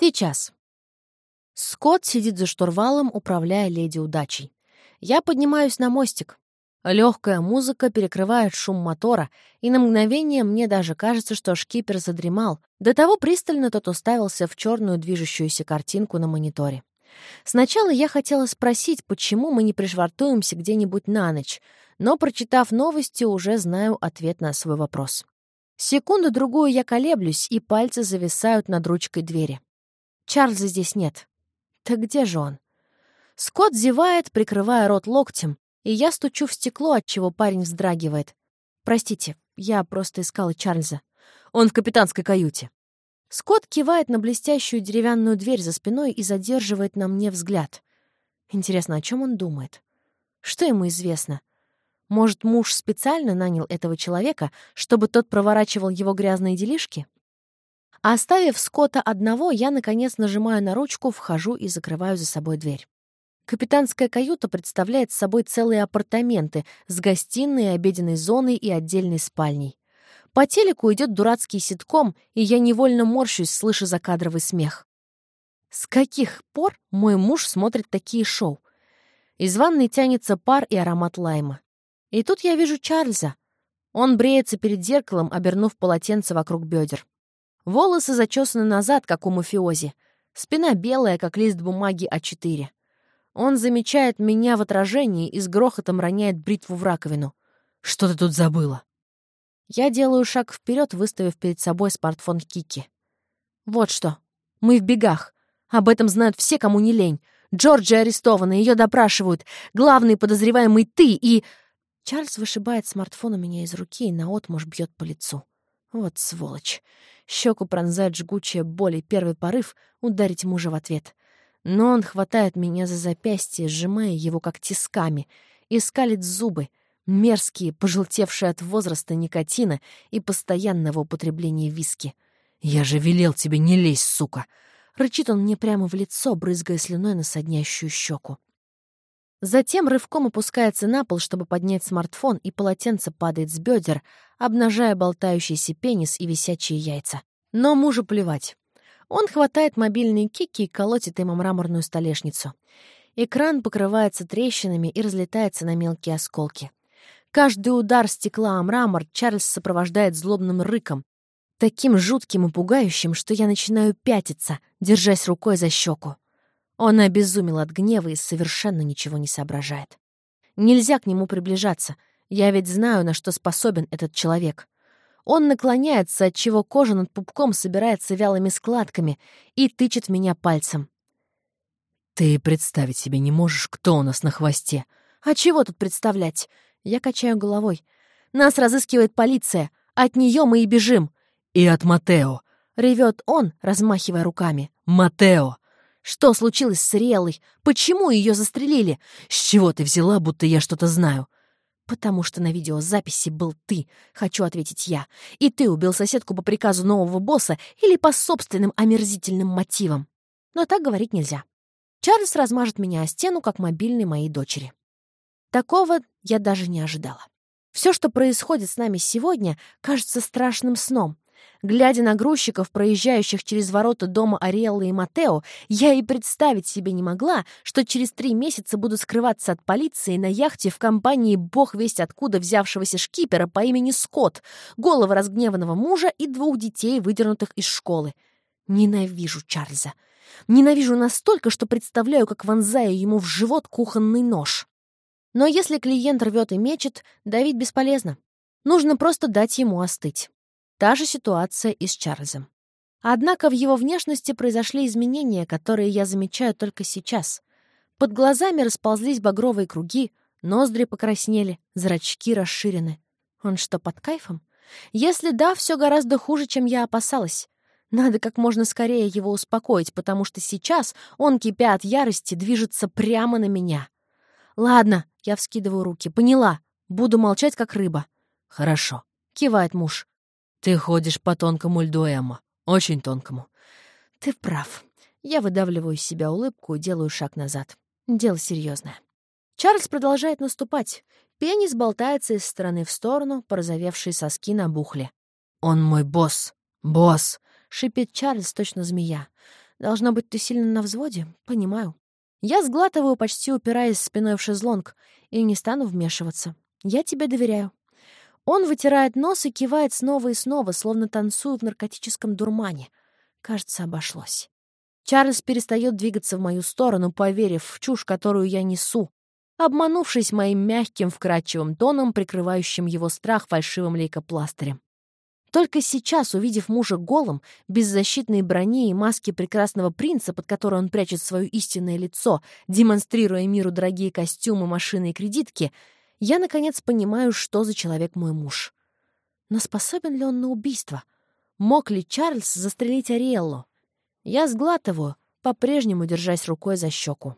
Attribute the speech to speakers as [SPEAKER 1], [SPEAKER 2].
[SPEAKER 1] Сейчас. Скотт сидит за штурвалом, управляя леди удачей. Я поднимаюсь на мостик. Легкая музыка перекрывает шум мотора, и на мгновение мне даже кажется, что шкипер задремал. До того пристально тот уставился в черную движущуюся картинку на мониторе. Сначала я хотела спросить, почему мы не пришвартуемся где-нибудь на ночь, но, прочитав новости, уже знаю ответ на свой вопрос. Секунду-другую я колеблюсь, и пальцы зависают над ручкой двери. Чарльза здесь нет. Так где же он? Скотт зевает, прикрывая рот локтем, и я стучу в стекло, от чего парень вздрагивает. «Простите, я просто искала Чарльза. Он в капитанской каюте». Скотт кивает на блестящую деревянную дверь за спиной и задерживает на мне взгляд. Интересно, о чем он думает? Что ему известно? Может, муж специально нанял этого человека, чтобы тот проворачивал его грязные делишки? Оставив Скотта одного, я, наконец, нажимаю на ручку, вхожу и закрываю за собой дверь. Капитанская каюта представляет собой целые апартаменты с гостиной, обеденной зоной и отдельной спальней. По телеку идет дурацкий ситком, и я невольно морщусь, слыша закадровый смех. С каких пор мой муж смотрит такие шоу? Из ванной тянется пар и аромат лайма. И тут я вижу Чарльза. Он бреется перед зеркалом, обернув полотенце вокруг бедер. Волосы зачесаны назад, как у мафиози. Спина белая, как лист бумаги А4. Он замечает меня в отражении и с грохотом роняет бритву в раковину. «Что ты тут забыла?» Я делаю шаг вперед, выставив перед собой смартфон Кики. «Вот что. Мы в бегах. Об этом знают все, кому не лень. Джорджи арестована, ее допрашивают. Главный подозреваемый ты и...» Чарльз вышибает смартфон у меня из руки и наотмашь бьет по лицу. Вот сволочь. Щеку пронзает жгучая боль и первый порыв — ударить мужа в ответ. Но он хватает меня за запястье, сжимая его как тисками, и скалит зубы, мерзкие, пожелтевшие от возраста никотина и постоянного употребления виски. «Я же велел тебе не лезь, сука!» Рычит он мне прямо в лицо, брызгая слюной на соднящую щеку. Затем рывком опускается на пол, чтобы поднять смартфон, и полотенце падает с бедер, обнажая болтающийся пенис и висячие яйца. Но мужу плевать. Он хватает мобильный кики и колотит им мраморную столешницу. Экран покрывается трещинами и разлетается на мелкие осколки. Каждый удар стекла о мрамор Чарльз сопровождает злобным рыком, таким жутким и пугающим, что я начинаю пятиться, держась рукой за щеку. Он обезумел от гнева и совершенно ничего не соображает. Нельзя к нему приближаться. Я ведь знаю, на что способен этот человек. Он наклоняется, отчего кожа над пупком собирается вялыми складками и тычет меня пальцем. «Ты представить себе не можешь, кто у нас на хвосте. А чего тут представлять?» Я качаю головой. «Нас разыскивает полиция. От нее мы и бежим». «И от Матео», — ревет он, размахивая руками. «Матео! Что случилось с Риэлой? Почему ее застрелили? С чего ты взяла, будто я что-то знаю? «Потому что на видеозаписи был ты», — хочу ответить я. «И ты убил соседку по приказу нового босса или по собственным омерзительным мотивам». Но так говорить нельзя. Чарльз размажет меня о стену, как мобильный моей дочери. Такого я даже не ожидала. Все, что происходит с нами сегодня, кажется страшным сном. Глядя на грузчиков, проезжающих через ворота дома Ариэллы и Матео, я и представить себе не могла, что через три месяца буду скрываться от полиции на яхте в компании бог весть откуда взявшегося шкипера по имени Скотт, голого разгневанного мужа и двух детей, выдернутых из школы. Ненавижу Чарльза. Ненавижу настолько, что представляю, как вонзаю ему в живот кухонный нож. Но если клиент рвет и мечет, давить бесполезно. Нужно просто дать ему остыть. Та же ситуация и с Чарльзом. Однако в его внешности произошли изменения, которые я замечаю только сейчас. Под глазами расползлись багровые круги, ноздри покраснели, зрачки расширены. Он что, под кайфом? Если да, все гораздо хуже, чем я опасалась. Надо как можно скорее его успокоить, потому что сейчас он, кипя от ярости, движется прямо на меня. «Ладно», — я вскидываю руки, — «поняла. Буду молчать, как рыба». «Хорошо», — кивает муж. Ты ходишь по тонкому льду, Эмма. Очень тонкому. Ты прав. Я выдавливаю из себя улыбку и делаю шаг назад. Дело серьезное. Чарльз продолжает наступать. Пенис болтается из стороны в сторону, порозовевшие соски набухли. «Он мой босс! Босс!» — шипит Чарльз, точно змея. Должно быть, ты сильно на взводе? Понимаю. Я сглатываю, почти упираясь спиной в шезлонг, и не стану вмешиваться. Я тебе доверяю. Он вытирает нос и кивает снова и снова, словно танцуя в наркотическом дурмане. Кажется, обошлось. Чарльз перестает двигаться в мою сторону, поверив в чушь, которую я несу, обманувшись моим мягким, вкрадчивым тоном, прикрывающим его страх фальшивым лейкопластырем. Только сейчас, увидев мужа голым, без защитной брони и маски прекрасного принца, под которой он прячет свое истинное лицо, демонстрируя миру дорогие костюмы, машины и кредитки, я, наконец, понимаю, что за человек мой муж. Но способен ли он на убийство? Мог ли Чарльз застрелить Ариэллу? Я сглатываю, по-прежнему держась рукой за щеку.